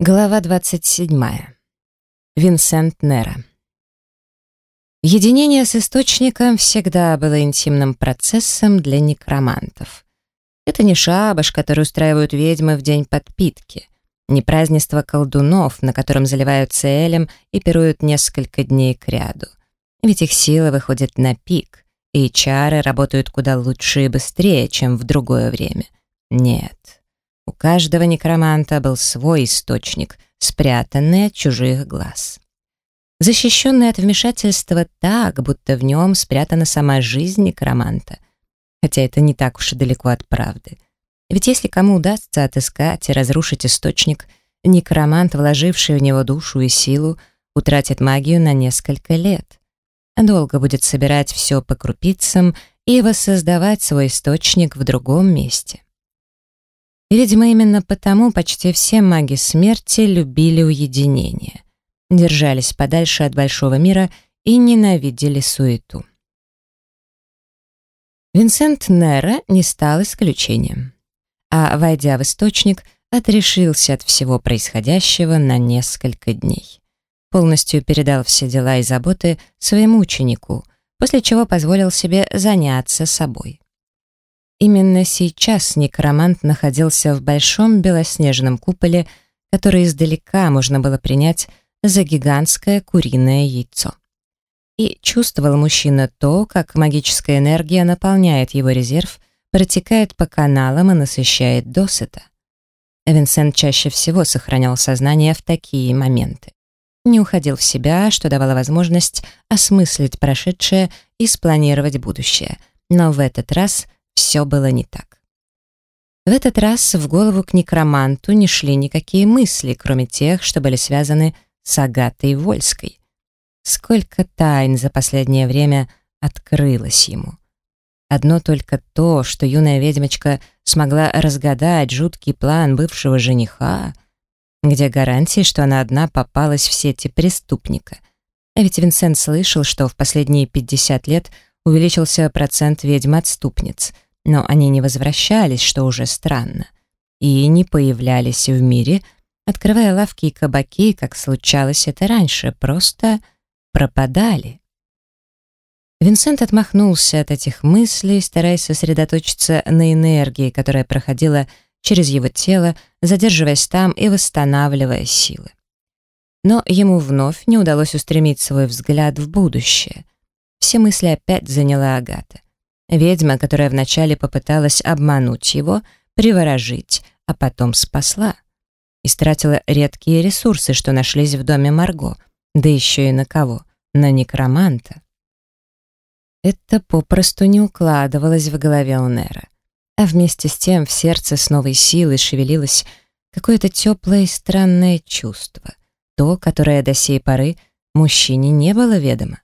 Глава 27. Винсент Нера. Единение с источником всегда было интимным процессом для некромантов. Это не шабаш, который устраивают ведьмы в день подпитки, не празднество колдунов, на котором заливаются элем и пируют несколько дней кряду. Ведь их сила выходит на пик, и чары работают куда лучше и быстрее, чем в другое время. Нет. У каждого некроманта был свой источник, спрятанный от чужих глаз. Защищенный от вмешательства так, будто в нем спрятана сама жизнь некроманта. Хотя это не так уж и далеко от правды. Ведь если кому удастся отыскать и разрушить источник, некромант, вложивший в него душу и силу, утратит магию на несколько лет. Долго будет собирать все по крупицам и воссоздавать свой источник в другом месте. Видимо, именно потому почти все маги смерти любили уединение, держались подальше от большого мира и ненавидели суету. Винсент Нера не стал исключением. А, войдя в источник, отрешился от всего происходящего на несколько дней. Полностью передал все дела и заботы своему ученику, после чего позволил себе заняться собой. Именно сейчас некромант находился в большом белоснежном куполе, который издалека можно было принять за гигантское куриное яйцо. И чувствовал мужчина то, как магическая энергия наполняет его резерв, протекает по каналам и насыщает досыта. Винсент чаще всего сохранял сознание в такие моменты. Не уходил в себя, что давало возможность осмыслить прошедшее и спланировать будущее. Но в этот раз — все было не так. В этот раз в голову к некроманту не шли никакие мысли, кроме тех, что были связаны с Агатой Вольской. Сколько тайн за последнее время открылось ему. Одно только то, что юная ведьмочка смогла разгадать жуткий план бывшего жениха, где гарантии, что она одна попалась в сети преступника. А ведь Винсент слышал, что в последние 50 лет увеличился процент ведьм-отступниц — но они не возвращались, что уже странно, и не появлялись в мире, открывая лавки и кабаки, как случалось это раньше, просто пропадали. Винсент отмахнулся от этих мыслей, стараясь сосредоточиться на энергии, которая проходила через его тело, задерживаясь там и восстанавливая силы. Но ему вновь не удалось устремить свой взгляд в будущее. Все мысли опять заняла Агата. Ведьма, которая вначале попыталась обмануть его, приворожить, а потом спасла. Истратила редкие ресурсы, что нашлись в доме Марго, да еще и на кого? На некроманта. Это попросту не укладывалось в голове у Нера. А вместе с тем в сердце с новой силой шевелилось какое-то теплое и странное чувство, то, которое до сей поры мужчине не было ведомо.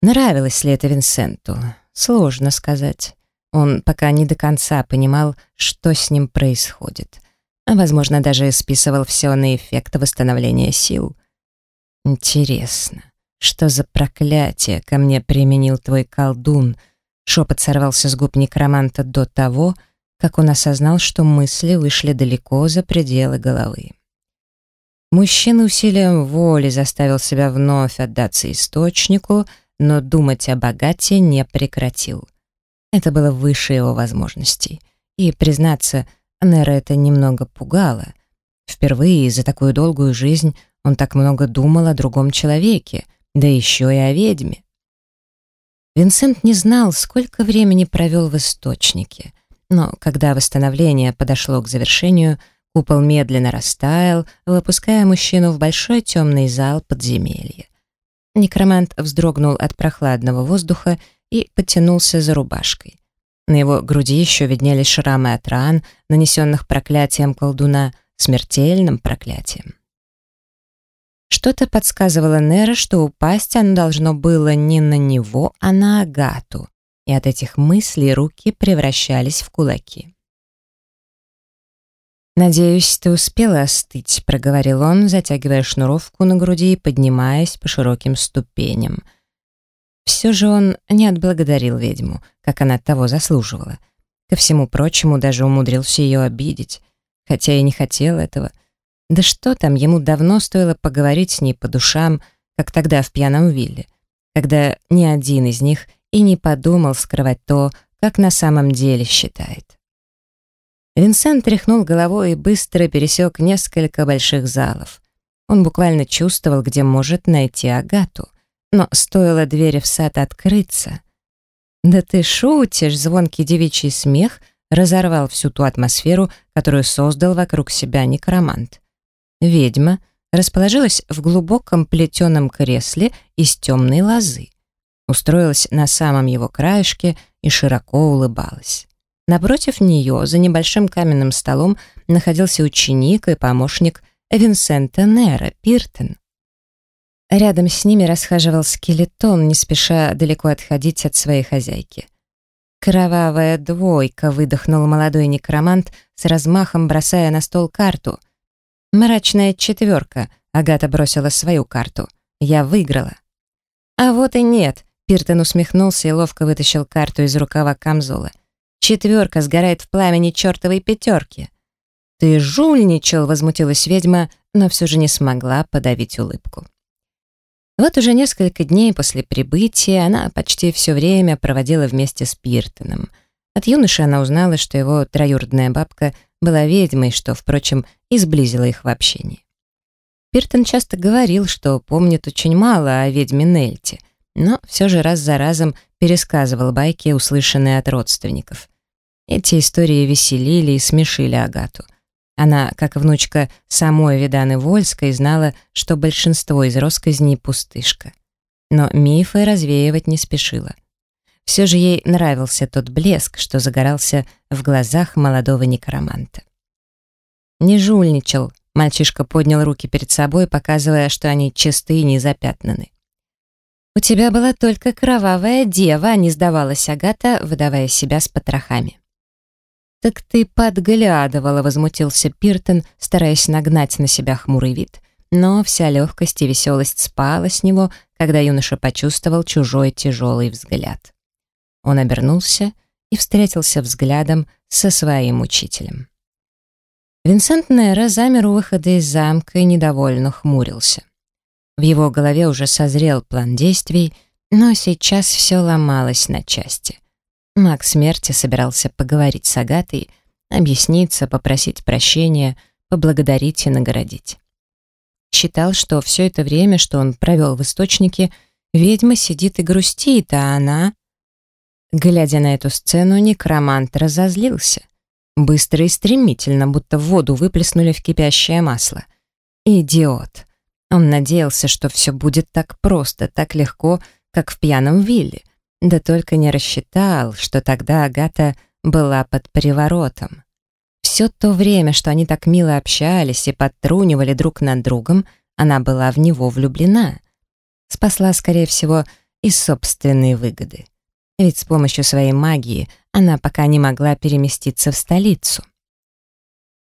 Нравилось ли это Винсенту? Сложно сказать. Он пока не до конца понимал, что с ним происходит. А, возможно, даже списывал все на эффект восстановления сил. Интересно, что за проклятие ко мне применил твой колдун? Шепот сорвался с губ некроманта до того, как он осознал, что мысли вышли далеко за пределы головы. Мужчина усилием воли заставил себя вновь отдаться источнику — но думать о богате не прекратил. Это было выше его возможностей. И, признаться, Нера это немного пугало. Впервые за такую долгую жизнь он так много думал о другом человеке, да еще и о ведьме. Винсент не знал, сколько времени провел в источнике, но когда восстановление подошло к завершению, купол медленно растаял, выпуская мужчину в большой темный зал подземелья. Некромант вздрогнул от прохладного воздуха и потянулся за рубашкой. На его груди еще виднелись шрамы от ран, нанесенных проклятием колдуна, смертельным проклятием. Что-то подсказывало Нера, что упасть оно должно было не на него, а на Агату, и от этих мыслей руки превращались в кулаки. «Надеюсь, ты успела остыть», — проговорил он, затягивая шнуровку на груди и поднимаясь по широким ступеням. Все же он не отблагодарил ведьму, как она того заслуживала. Ко всему прочему, даже умудрился ее обидеть, хотя и не хотел этого. Да что там, ему давно стоило поговорить с ней по душам, как тогда в пьяном вилле, когда ни один из них и не подумал скрывать то, как на самом деле считает. Винсент тряхнул головой и быстро пересек несколько больших залов. Он буквально чувствовал, где может найти Агату. Но стоило двери в сад открыться. «Да ты шутишь!» — звонкий девичий смех разорвал всю ту атмосферу, которую создал вокруг себя некромант. Ведьма расположилась в глубоком плетеном кресле из темной лозы. Устроилась на самом его краешке и широко улыбалась. Напротив нее, за небольшим каменным столом, находился ученик и помощник Винсента Нера, Пиртон. Рядом с ними расхаживал скелетон, не спеша далеко отходить от своей хозяйки. «Кровавая двойка», — выдохнул молодой некромант, с размахом бросая на стол карту. «Мрачная четверка», — Агата бросила свою карту. «Я выиграла». «А вот и нет», — Пиртон усмехнулся и ловко вытащил карту из рукава камзола. «Четверка сгорает в пламени чертовой пятерки». «Ты жульничал!» — возмутилась ведьма, но все же не смогла подавить улыбку. Вот уже несколько дней после прибытия она почти все время проводила вместе с Пиртоном. От юноши она узнала, что его троюродная бабка была ведьмой, что, впрочем, и сблизило их в общении. Пиртон часто говорил, что помнит очень мало о ведьме Нельте, но все же раз за разом пересказывал байки, услышанные от родственников. Эти истории веселили и смешили Агату. Она, как внучка самой Виданы Вольской, знала, что большинство из росказней пустышка. Но мифы развеивать не спешила. Все же ей нравился тот блеск, что загорался в глазах молодого некроманта. «Не жульничал», — мальчишка поднял руки перед собой, показывая, что они чисты и не запятнаны. «У тебя была только кровавая дева», — не сдавалась Агата, выдавая себя с потрохами. «Так ты подглядывала», — возмутился Пиртон, стараясь нагнать на себя хмурый вид. Но вся легкость и веселость спала с него, когда юноша почувствовал чужой тяжелый взгляд. Он обернулся и встретился взглядом со своим учителем. Винсент Нера замер у выхода из замка и недовольно хмурился. В его голове уже созрел план действий, но сейчас все ломалось на части. Маг смерти собирался поговорить с Агатой, объясниться, попросить прощения, поблагодарить и наградить. Считал, что все это время, что он провел в источнике, ведьма сидит и грустит, а она... Глядя на эту сцену, некромант разозлился. Быстро и стремительно, будто воду выплеснули в кипящее масло. Идиот. Он надеялся, что все будет так просто, так легко, как в пьяном вилле, да только не рассчитал, что тогда Агата была под приворотом. Все то время, что они так мило общались и подтрунивали друг над другом, она была в него влюблена. Спасла, скорее всего, из собственной выгоды. Ведь с помощью своей магии она пока не могла переместиться в столицу.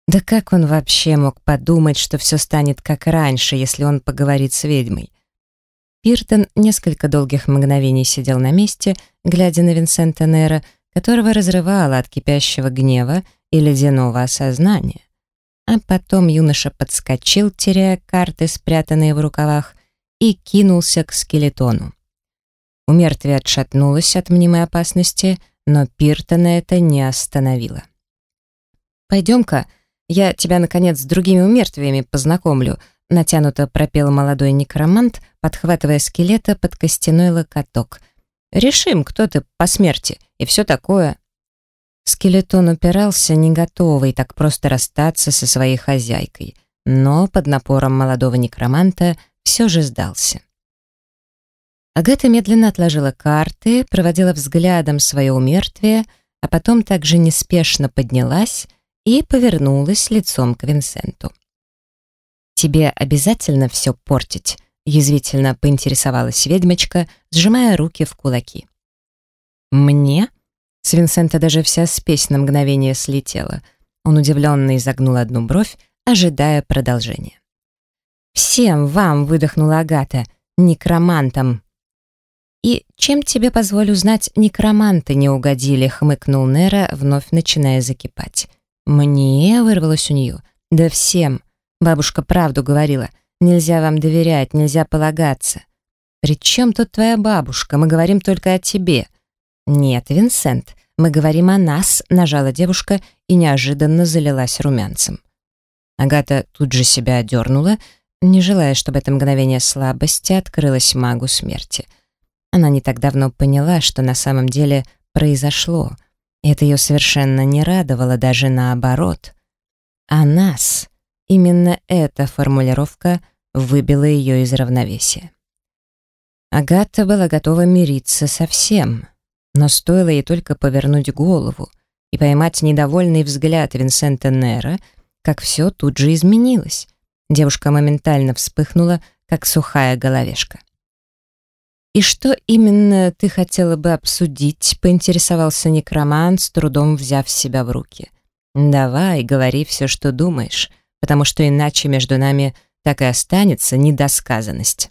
Да как он вообще мог подумать, что все станет как раньше, если он поговорит с ведьмой? Пиртон несколько долгих мгновений сидел на месте, глядя на Винсента Нера, которого разрывало от кипящего гнева и ледяного осознания. А потом юноша подскочил, теряя карты, спрятанные в рукавах, и кинулся к скелетону. У мертвия отшатнулась от мнимой опасности, но Пиртона это не остановило. «Пойдем-ка, я тебя, наконец, с другими умертвиями познакомлю», натянуто пропел молодой некромант, подхватывая скелета под костяной локоток. «Решим, кто ты по смерти и все такое». Скелетон упирался, не готовый так просто расстаться со своей хозяйкой, но под напором молодого некроманта все же сдался. Агата медленно отложила карты, проводила взглядом свое умертвие, а потом также неспешно поднялась и повернулась лицом к Винсенту. «Тебе обязательно все портить?» — язвительно поинтересовалась ведьмочка, сжимая руки в кулаки. «Мне?» С Винсента даже вся спесь на мгновение слетела. Он удивленно изогнул одну бровь, ожидая продолжения. «Всем вам!» — выдохнула Агата. «Некромантам!» «И чем тебе, позволю знать, некроманты не угодили?» — хмыкнул Нера, вновь начиная закипать. «Мне?» — вырвалось у нее. «Да всем!» Бабушка правду говорила. Нельзя вам доверять, нельзя полагаться. «При чем тут твоя бабушка? Мы говорим только о тебе». «Нет, Винсент, мы говорим о нас», — нажала девушка и неожиданно залилась румянцем. Агата тут же себя одернула, не желая, чтобы это мгновение слабости открылось магу смерти. Она не так давно поняла, что на самом деле произошло, это ее совершенно не радовало, даже наоборот. «А нас» — именно эта формулировка выбила ее из равновесия. Агата была готова мириться со всем, но стоило ей только повернуть голову и поймать недовольный взгляд Винсента Нера, как все тут же изменилось. Девушка моментально вспыхнула, как сухая головешка. «И что именно ты хотела бы обсудить?» — поинтересовался некромант, с трудом взяв себя в руки. «Давай, говори все, что думаешь, потому что иначе между нами так и останется недосказанность».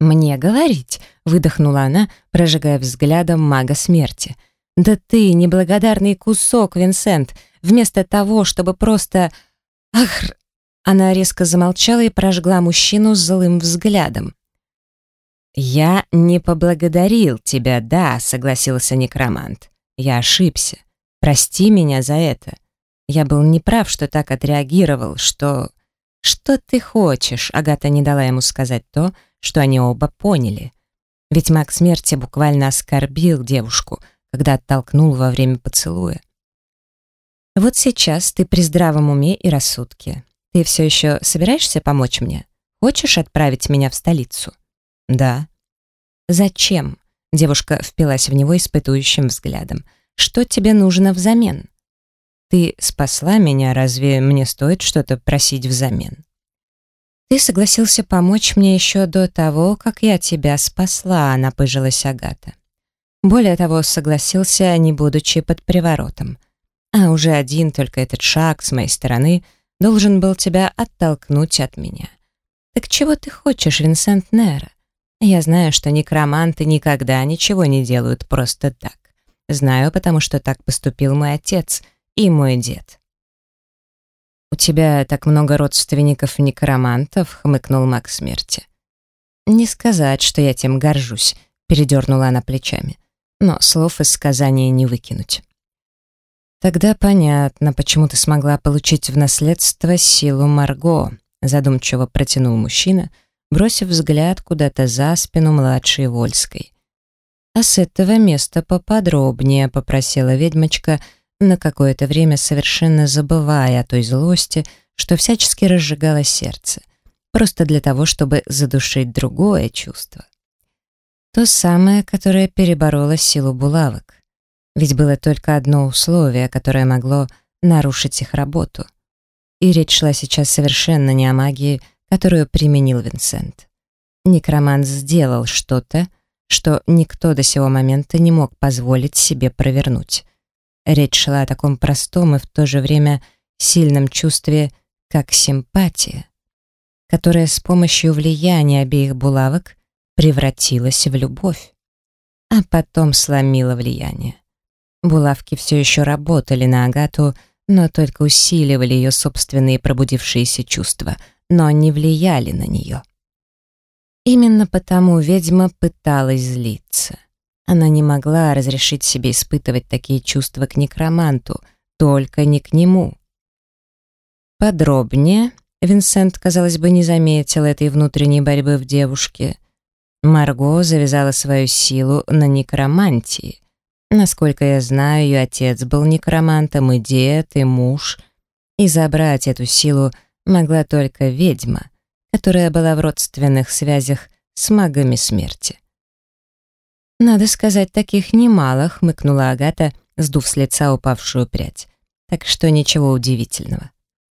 «Мне говорить?» — выдохнула она, прожигая взглядом мага смерти. «Да ты, неблагодарный кусок, Винсент, вместо того, чтобы просто... Ах!» Она резко замолчала и прожгла мужчину злым взглядом. «Я не поблагодарил тебя, да», — согласился некромант. «Я ошибся. Прости меня за это. Я был неправ, что так отреагировал, что...» «Что ты хочешь?» — Агата не дала ему сказать то, что они оба поняли. Ведь маг смерти буквально оскорбил девушку, когда оттолкнул во время поцелуя. «Вот сейчас ты при здравом уме и рассудке. Ты все еще собираешься помочь мне? Хочешь отправить меня в столицу?» «Да». «Зачем?» — девушка впилась в него испытующим взглядом. «Что тебе нужно взамен?» «Ты спасла меня, разве мне стоит что-то просить взамен?» «Ты согласился помочь мне еще до того, как я тебя спасла», — напыжилась Агата. Более того, согласился, не будучи под приворотом. А уже один только этот шаг с моей стороны должен был тебя оттолкнуть от меня. Так чего ты хочешь, Винсент Нера? Я знаю, что некроманты никогда ничего не делают просто так. Знаю, потому что так поступил мой отец и мой дед. «У тебя так много родственников-некромантов», — хмыкнул маг смерти. «Не сказать, что я тем горжусь», — передернула она плечами. «Но слов из сказания не выкинуть». «Тогда понятно, почему ты смогла получить в наследство силу Марго», — задумчиво протянул мужчина, бросив взгляд куда-то за спину младшей Вольской. «А с этого места поподробнее», — попросила ведьмочка, — на какое-то время совершенно забывая о той злости, что всячески разжигало сердце, просто для того, чтобы задушить другое чувство. То самое, которое перебороло силу булавок. Ведь было только одно условие, которое могло нарушить их работу. И речь шла сейчас совершенно не о магии, которую применил Винсент. Некромант сделал что-то, что никто до сего момента не мог позволить себе провернуть. Речь шла о таком простом и в то же время сильном чувстве, как симпатия, которая с помощью влияния обеих булавок превратилась в любовь, а потом сломила влияние. Булавки все еще работали на Агату, но только усиливали ее собственные пробудившиеся чувства, но не влияли на нее. Именно потому ведьма пыталась злиться. Она не могла разрешить себе испытывать такие чувства к некроманту, только не к нему. Подробнее Винсент, казалось бы, не заметил этой внутренней борьбы в девушке. Марго завязала свою силу на некромантии. Насколько я знаю, ее отец был некромантом, и дед, и муж. И забрать эту силу могла только ведьма, которая была в родственных связях с магами смерти. «Надо сказать, таких немало», — хмыкнула Агата, сдув с лица упавшую прядь. «Так что ничего удивительного.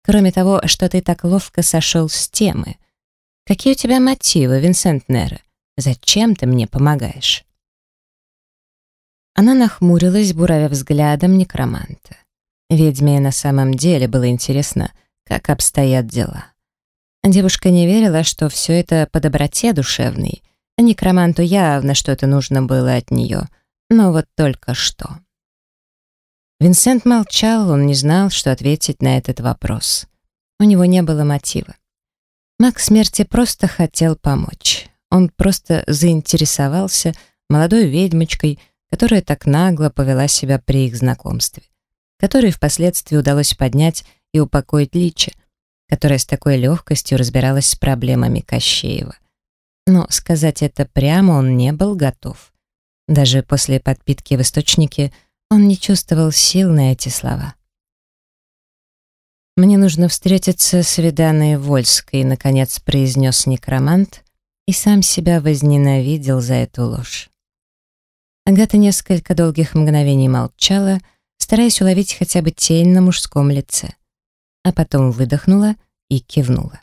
Кроме того, что ты так ловко сошел с темы. Какие у тебя мотивы, Винсент Нера? Зачем ты мне помогаешь?» Она нахмурилась, буравя взглядом некроманта. Ведьме на самом деле было интересно, как обстоят дела. Девушка не верила, что все это по доброте душевной, Некроманту явно что-то нужно было от нее, но вот только что. Винсент молчал, он не знал, что ответить на этот вопрос. У него не было мотива. Маг смерти просто хотел помочь. Он просто заинтересовался молодой ведьмочкой, которая так нагло повела себя при их знакомстве, которой впоследствии удалось поднять и упокоить личи, которая с такой легкостью разбиралась с проблемами Кощеева. Но сказать это прямо он не был готов. Даже после подпитки в источнике он не чувствовал сил на эти слова. «Мне нужно встретиться с Виданой Вольской», — наконец произнес некромант, и сам себя возненавидел за эту ложь. Агата несколько долгих мгновений молчала, стараясь уловить хотя бы тень на мужском лице, а потом выдохнула и кивнула.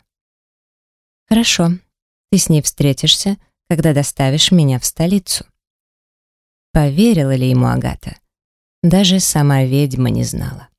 «Хорошо, ты с ней встретишься, когда доставишь меня в столицу». Поверила ли ему Агата? Даже сама ведьма не знала.